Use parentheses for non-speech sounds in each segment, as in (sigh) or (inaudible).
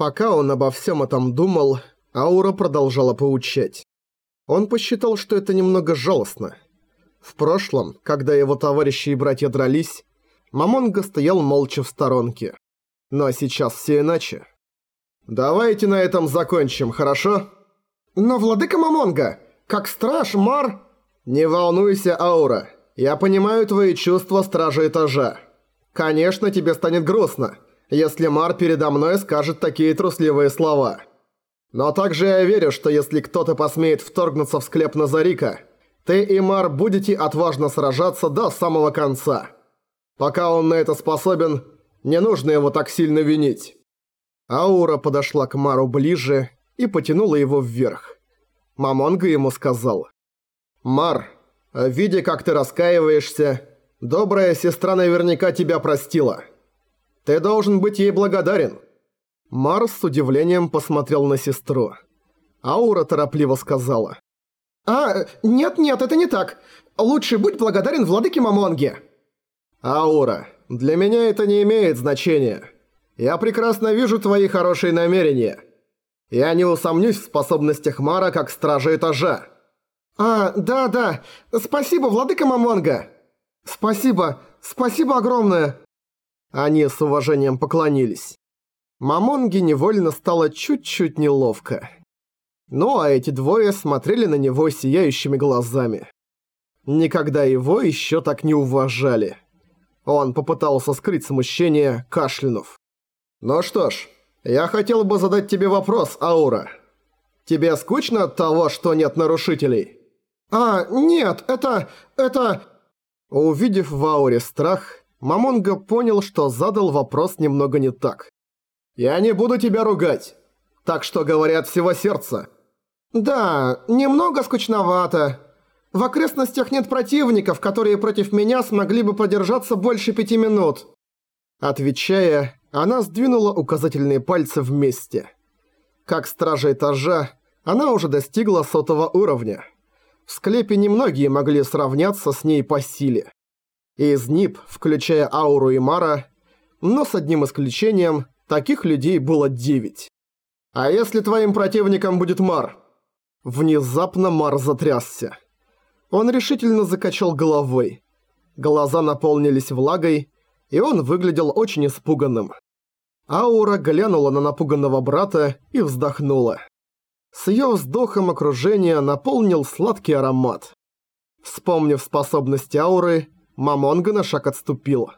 Пока он обо всем этом думал, аура продолжала поучать. Он посчитал, что это немного жалостно. В прошлом, когда его товарищи и братья дрались, Мамонга стоял молча в сторонке. Но сейчас все иначе. «Давайте на этом закончим, хорошо?» «Но, владыка Мамонга, как страж, Мар...» «Не волнуйся, Аура. Я понимаю твои чувства стража этажа. Конечно, тебе станет грустно, если Мар передо мной скажет такие трусливые слова. Но также я верю, что если кто-то посмеет вторгнуться в склеп Назарика, ты и Мар будете отважно сражаться до самого конца. Пока он на это способен, не нужно его так сильно винить». Аура подошла к Мару ближе и потянула его вверх. Мамонга ему сказал. «Мар, видя, как ты раскаиваешься, добрая сестра наверняка тебя простила. Ты должен быть ей благодарен». Мар с удивлением посмотрел на сестру. Аура торопливо сказала. «А, нет-нет, это не так. Лучше будь благодарен владыке Мамонге». «Аура, для меня это не имеет значения. Я прекрасно вижу твои хорошие намерения. Я не усомнюсь в способностях Мара как стража этажа». «А, да-да, спасибо, владыка Мамонга!» «Спасибо, спасибо огромное!» Они с уважением поклонились. Мамонге невольно стало чуть-чуть неловко. Ну а эти двое смотрели на него сияющими глазами. Никогда его еще так не уважали. Он попытался скрыть смущение, кашлянув. «Ну что ж, я хотел бы задать тебе вопрос, Аура. Тебе скучно от того, что нет нарушителей?» «А, нет, это... это...» Увидев в Ауре страх, Мамонга понял, что задал вопрос немного не так. «Я не буду тебя ругать, так что говорят всего сердца». «Да, немного скучновато. В окрестностях нет противников, которые против меня смогли бы продержаться больше пяти минут». Отвечая, она сдвинула указательные пальцы вместе. Как стража этажа, она уже достигла сотого уровня. В склепе немногие могли сравняться с ней по силе. Из НИП, включая Ауру и Мара, но с одним исключением, таких людей было девять. «А если твоим противником будет Мар?» Внезапно Мар затрясся. Он решительно закачал головой. Глаза наполнились влагой, и он выглядел очень испуганным. Аура глянула на напуганного брата и вздохнула. С её вздохом окружение наполнил сладкий аромат. Вспомнив способность ауры, Мамонга на шаг отступил.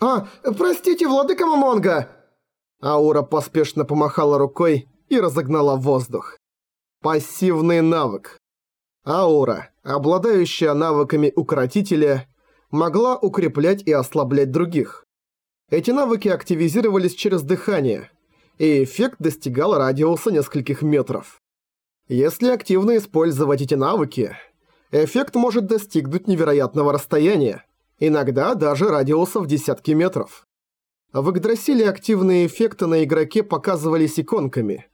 «А, простите, владыка Мамонга!» Аура поспешно помахала рукой и разогнала воздух. Пассивный навык. Аура, обладающая навыками укротителя, могла укреплять и ослаблять других. Эти навыки активизировались через дыхание, и эффект достигал радиуса нескольких метров. Если активно использовать эти навыки, эффект может достигнуть невероятного расстояния, иногда даже радиуса в десятки метров. В Игдрасиле активные эффекты на игроке показывались иконками,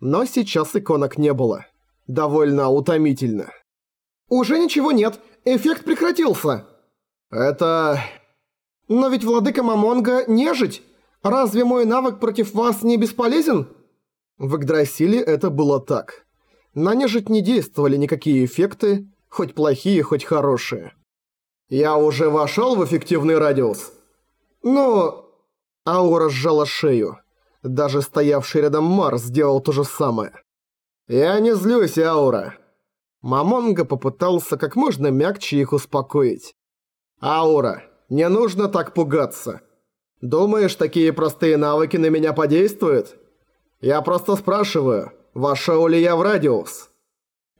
но сейчас иконок не было. Довольно утомительно. «Уже ничего нет, эффект прекратился!» «Это...» «Но ведь владыка Мамонга – нежить! Разве мой навык против вас не бесполезен?» В Игдрасиле это было так. На нежить не действовали никакие эффекты, хоть плохие, хоть хорошие. «Я уже вошел в эффективный радиус?» «Ну...» Аура сжала шею. Даже стоявший рядом Мар сделал то же самое. «Я не злюсь, Аура». Мамонга попытался как можно мягче их успокоить. «Аура, не нужно так пугаться. Думаешь, такие простые навыки на меня подействуют? Я просто спрашиваю, вошел ли я в радиус?»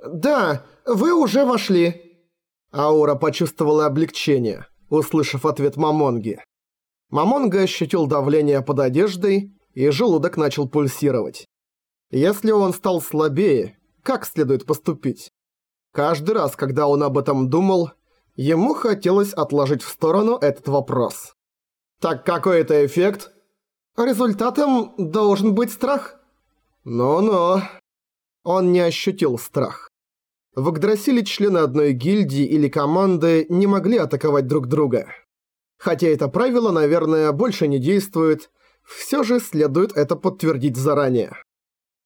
«Да, вы уже вошли». Аура почувствовала облегчение, услышав ответ Мамонги. Мамонга ощутил давление под одеждой, и желудок начал пульсировать. Если он стал слабее, как следует поступить? Каждый раз, когда он об этом думал, Ему хотелось отложить в сторону этот вопрос. «Так какой это эффект?» «Результатом должен быть страх». «Ну-ну». Он не ощутил страх. В Игдрасиле члены одной гильдии или команды не могли атаковать друг друга. Хотя это правило, наверное, больше не действует, Все же следует это подтвердить заранее.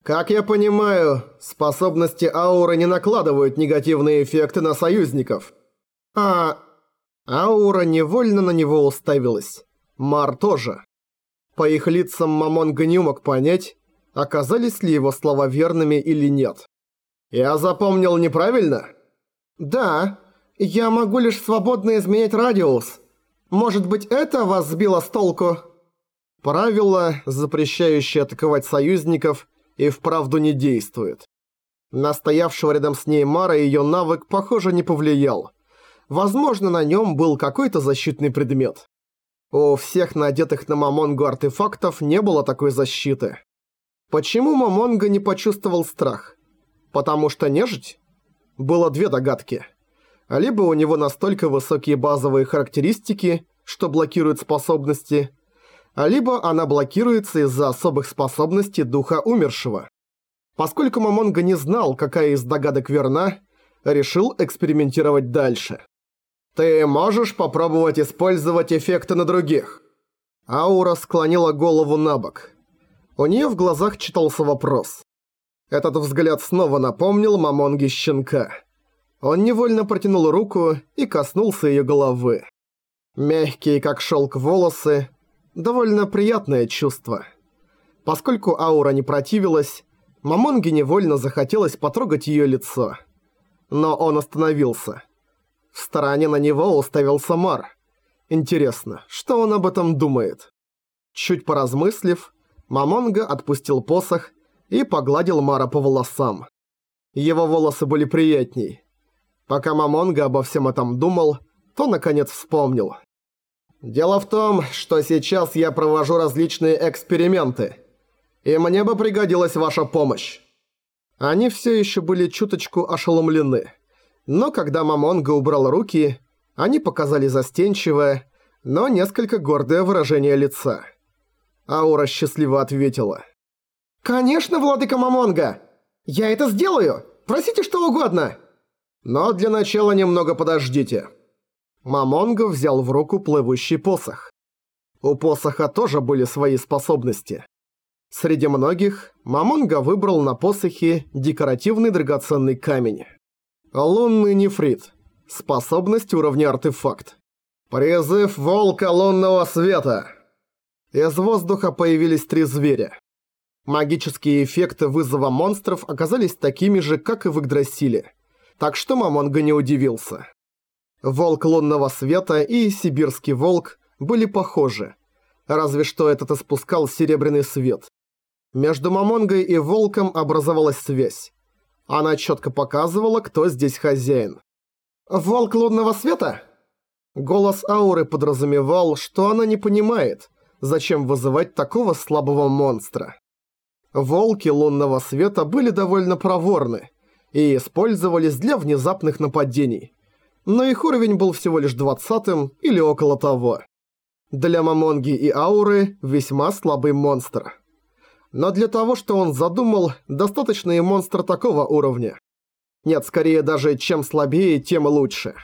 Как я понимаю, способности ауры не накладывают негативные эффекты на союзников. А... Аура невольно на него уставилась. Мар тоже. По их лицам Мамонга не мог понять, оказались ли его слова верными или нет. «Я запомнил неправильно?» «Да, я могу лишь свободно изменять радиус. Может быть, это вас сбило с толку?» Правило, запрещающее атаковать союзников, и вправду не действует. Настоявшего рядом с ней Мара ее навык, похоже, не повлиял. Возможно, на нем был какой-то защитный предмет. У всех надетых на Мамонгу артефактов не было такой защиты. Почему Мамонга не почувствовал страх? Потому что нежить? Было две догадки. Либо у него настолько высокие базовые характеристики, что блокируют способности, либо она блокируется из-за особых способностей духа умершего. Поскольку Мамонга не знал, какая из догадок верна, решил экспериментировать дальше. «Ты можешь попробовать использовать эффекты на других?» Аура склонила голову на бок. У нее в глазах читался вопрос. Этот взгляд снова напомнил Мамонге щенка. Он невольно протянул руку и коснулся ее головы. Мягкие, как шелк волосы, довольно приятное чувство. Поскольку аура не противилась, Мамонге невольно захотелось потрогать ее лицо. Но он остановился. В стороне на него уставился Мар. Интересно, что он об этом думает? Чуть поразмыслив, Мамонга отпустил посох и погладил Мара по волосам. Его волосы были приятней. Пока Мамонга обо всем этом думал, то наконец вспомнил. Дело в том, что сейчас я провожу различные эксперименты, и мне бы пригодилась ваша помощь. Они все еще были чуточку ошеломлены. Но когда Мамонга убрал руки, они показали застенчивое, но несколько гордое выражение лица. Аура счастливо ответила. «Конечно, владыка Мамонга! Я это сделаю! Просите что угодно!» «Но для начала немного подождите». Мамонга взял в руку плывущий посох. У посоха тоже были свои способности. Среди многих Мамонга выбрал на посохе декоративный драгоценный камень. Лунный нефрит. Способность уровня артефакт. Призыв волка лунного света. Из воздуха появились три зверя. Магические эффекты вызова монстров оказались такими же, как и в Игдрасиле. Так что Мамонга не удивился. Волк лунного света и сибирский волк были похожи, разве что этот испускал серебряный свет. Между Мамонгой и волком образовалась связь. Она четко показывала, кто здесь хозяин. «Волк лунного света?» Голос Ауры подразумевал, что она не понимает, зачем вызывать такого слабого монстра. Волки лунного света были довольно проворны и использовались для внезапных нападений но их уровень был всего лишь двадцатым или около того. Для Мамонги и Ауры весьма слабый монстр. Но для того, что он задумал, достаточно и монстр такого уровня. Нет, скорее даже чем слабее, тем лучше.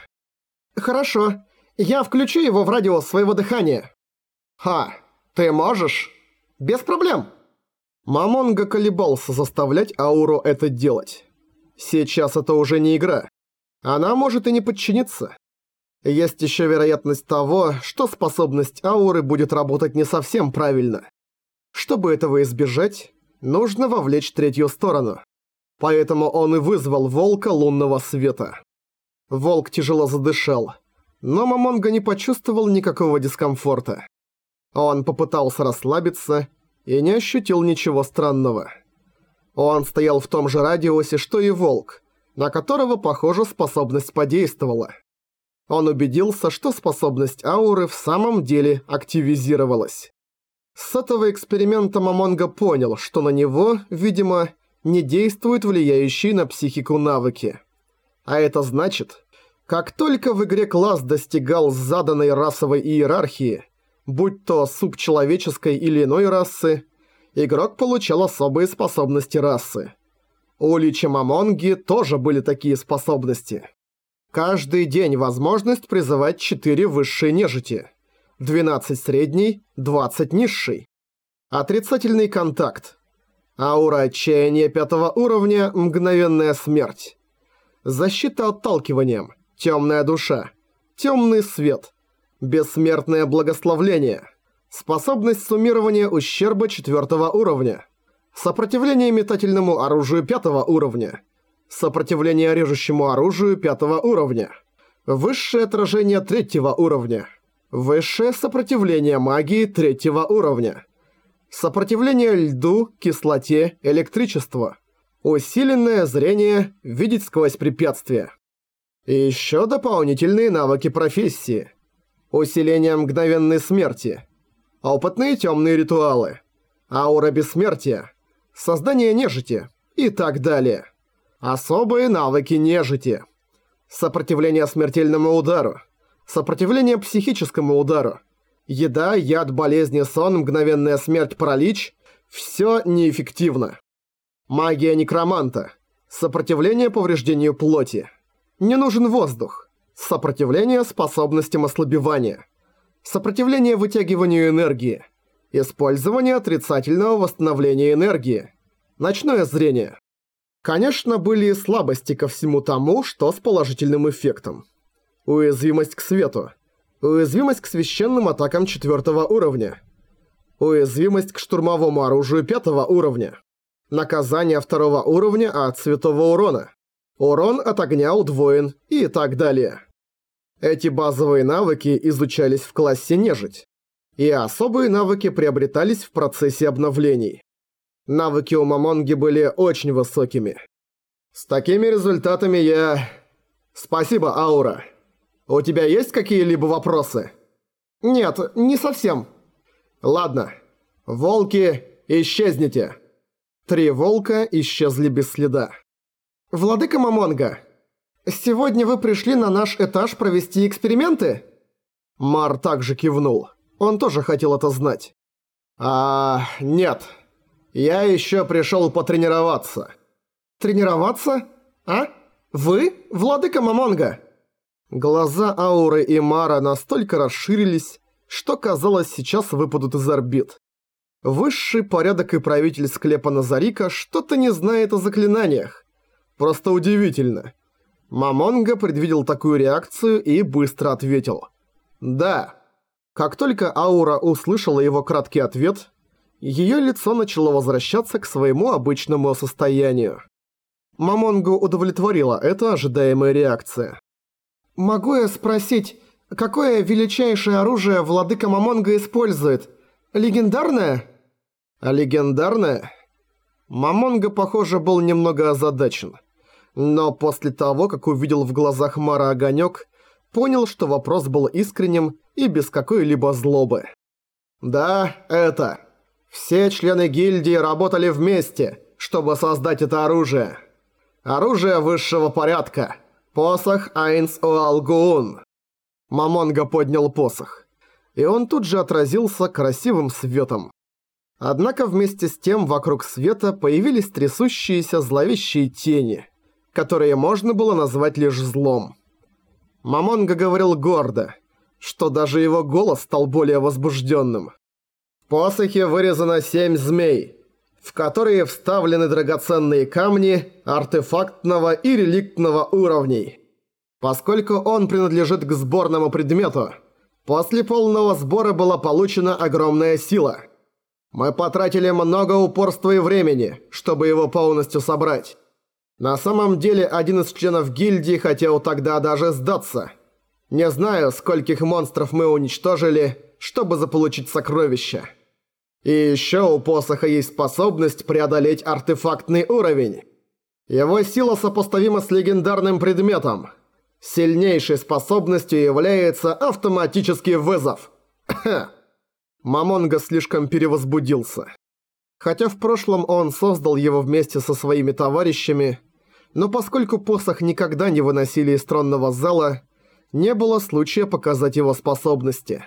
Хорошо, я включу его в радиус своего дыхания. Ха, ты можешь? Без проблем. Мамонга колебался заставлять Ауру это делать. Сейчас это уже не игра. Она может и не подчиниться. Есть еще вероятность того, что способность ауры будет работать не совсем правильно. Чтобы этого избежать, нужно вовлечь третью сторону. Поэтому он и вызвал волка лунного света. Волк тяжело задышал, но Мамонга не почувствовал никакого дискомфорта. Он попытался расслабиться и не ощутил ничего странного. Он стоял в том же радиусе, что и волк, на которого, похоже, способность подействовала. Он убедился, что способность ауры в самом деле активизировалась. С этого эксперимента Мамонга понял, что на него, видимо, не действуют влияющие на психику навыки. А это значит, как только в игре класс достигал заданной расовой иерархии, будь то субчеловеческой или иной расы, игрок получал особые способности расы. У Лича Мамонги тоже были такие способности. Каждый день возможность призывать 4 высшие нежити, 12 средней, 20 низшей. Отрицательный контакт. Аура отчаяния пятого уровня – мгновенная смерть. Защита отталкиванием. Темная душа. Темный свет. Бессмертное благословление. Способность суммирования ущерба четвертого уровня. Сопротивление метательному оружию пятого уровня. Сопротивление режущему оружию пятого уровня. Высшее отражение третьего уровня. Высшее сопротивление магии третьего уровня. Сопротивление льду, кислоте, электричеству. Усиленное зрение, видеть сквозь препятствия. И еще дополнительные навыки профессии. Усиление мгновенной смерти. Опытные темные ритуалы. Аура бессмертия. Создание нежити. И так далее. Особые навыки нежити. Сопротивление смертельному удару. Сопротивление психическому удару. Еда, яд, болезни, сон, мгновенная смерть, паралич – все неэффективно. Магия некроманта. Сопротивление повреждению плоти. Не нужен воздух. Сопротивление способностям ослабевания. Сопротивление вытягиванию энергии. Использование отрицательного восстановления энергии. Ночное зрение. Конечно, были и слабости ко всему тому, что с положительным эффектом. Уязвимость к свету. Уязвимость к священным атакам четвертого уровня. Уязвимость к штурмовому оружию пятого уровня. Наказание второго уровня от святого урона. Урон от огня удвоен и так далее. Эти базовые навыки изучались в классе нежить. И особые навыки приобретались в процессе обновлений. Навыки у Мамонги были очень высокими. С такими результатами я... Спасибо, Аура. У тебя есть какие-либо вопросы? Нет, не совсем. Ладно. Волки, исчезните. Три волка исчезли без следа. Владыка Мамонга, сегодня вы пришли на наш этаж провести эксперименты? Мар также кивнул. Он тоже хотел это знать. А, нет. Я еще пришел потренироваться. Тренироваться? А? Вы, владыка Мамонга? Глаза Ауры и Мара настолько расширились, что казалось сейчас выпадут из орбит. Высший порядок и правитель склепа Назарика что-то не знает о заклинаниях. Просто удивительно. Мамонга предвидел такую реакцию и быстро ответил. «Да». Как только Аура услышала его краткий ответ, ее лицо начало возвращаться к своему обычному состоянию. Мамонгу удовлетворила эта ожидаемая реакция. «Могу я спросить, какое величайшее оружие владыка Мамонга использует? Легендарное?» «А легендарное?» Мамонга, похоже, был немного озадачен. Но после того, как увидел в глазах Мара огонек, понял, что вопрос был искренним и без какой-либо злобы. «Да, это. Все члены гильдии работали вместе, чтобы создать это оружие. Оружие высшего порядка». «Посох Айнс Уалгуун!» Мамонга поднял посох. И он тут же отразился красивым светом. Однако вместе с тем вокруг света появились трясущиеся зловещие тени, которые можно было назвать лишь злом. Мамонга говорил гордо, что даже его голос стал более возбужденным. В посохе вырезано семь змей, в которые вставлены драгоценные камни артефактного и реликтного уровней. Поскольку он принадлежит к сборному предмету, после полного сбора была получена огромная сила. Мы потратили много упорства и времени, чтобы его полностью собрать. На самом деле, один из членов гильдии хотел тогда даже сдаться. Не знаю, скольких монстров мы уничтожили, чтобы заполучить сокровища. И еще у посоха есть способность преодолеть артефактный уровень. Его сила сопоставима с легендарным предметом. Сильнейшей способностью является автоматический вызов. (clears throat) Мамонга слишком перевозбудился. Хотя в прошлом он создал его вместе со своими товарищами, но поскольку посох никогда не выносили из тронного зала, не было случая показать его способности.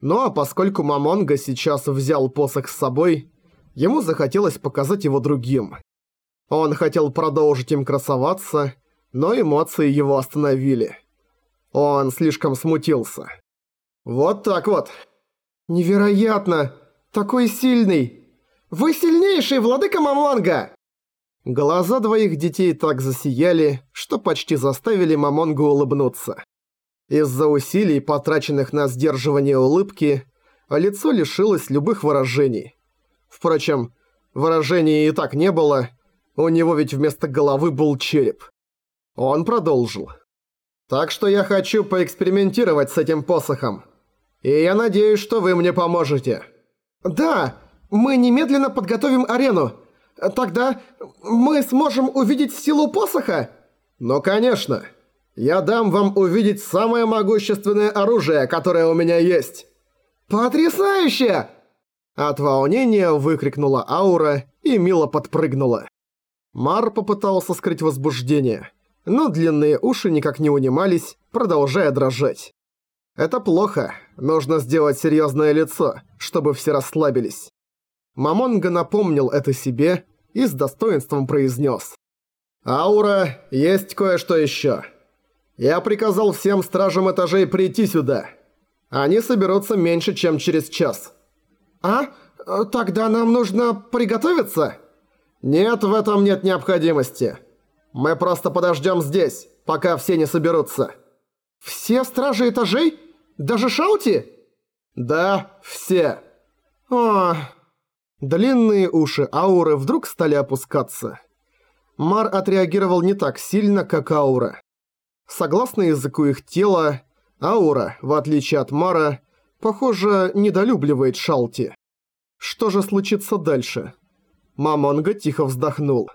Ну а поскольку Мамонга сейчас взял посох с собой, ему захотелось показать его другим. Он хотел продолжить им красоваться, но эмоции его остановили. Он слишком смутился. «Вот так вот!» «Невероятно! Такой сильный! Вы сильнейший, владыка Мамонга!» Глаза двоих детей так засияли, что почти заставили Мамонгу улыбнуться. Из-за усилий, потраченных на сдерживание улыбки, лицо лишилось любых выражений. Впрочем, выражений и так не было, у него ведь вместо головы был череп. Он продолжил. «Так что я хочу поэкспериментировать с этим посохом. И я надеюсь, что вы мне поможете». «Да, мы немедленно подготовим арену. Тогда мы сможем увидеть силу посоха?» «Ну, конечно. Я дам вам увидеть самое могущественное оружие, которое у меня есть». «Потрясающе!» От волнения выкрикнула Аура и мило подпрыгнула. Мар попытался скрыть возбуждение, но длинные уши никак не унимались, продолжая дрожать. Это плохо, нужно сделать серьезное лицо, чтобы все расслабились. Мамонга напомнил это себе и с достоинством произнес: «Аура, есть кое-что еще. Я приказал всем стражам этажей прийти сюда. Они соберутся меньше, чем через час». «А? Тогда нам нужно приготовиться?» «Нет, в этом нет необходимости. Мы просто подождем здесь, пока все не соберутся». «Все стражи этажей? Даже Шаути?» «Да, все». «О...» Длинные уши ауры вдруг стали опускаться. Мар отреагировал не так сильно, как аура. Согласно языку их тела, аура, в отличие от Мара, похоже, недолюбливает Шалти. Что же случится дальше? Мамонга тихо вздохнул.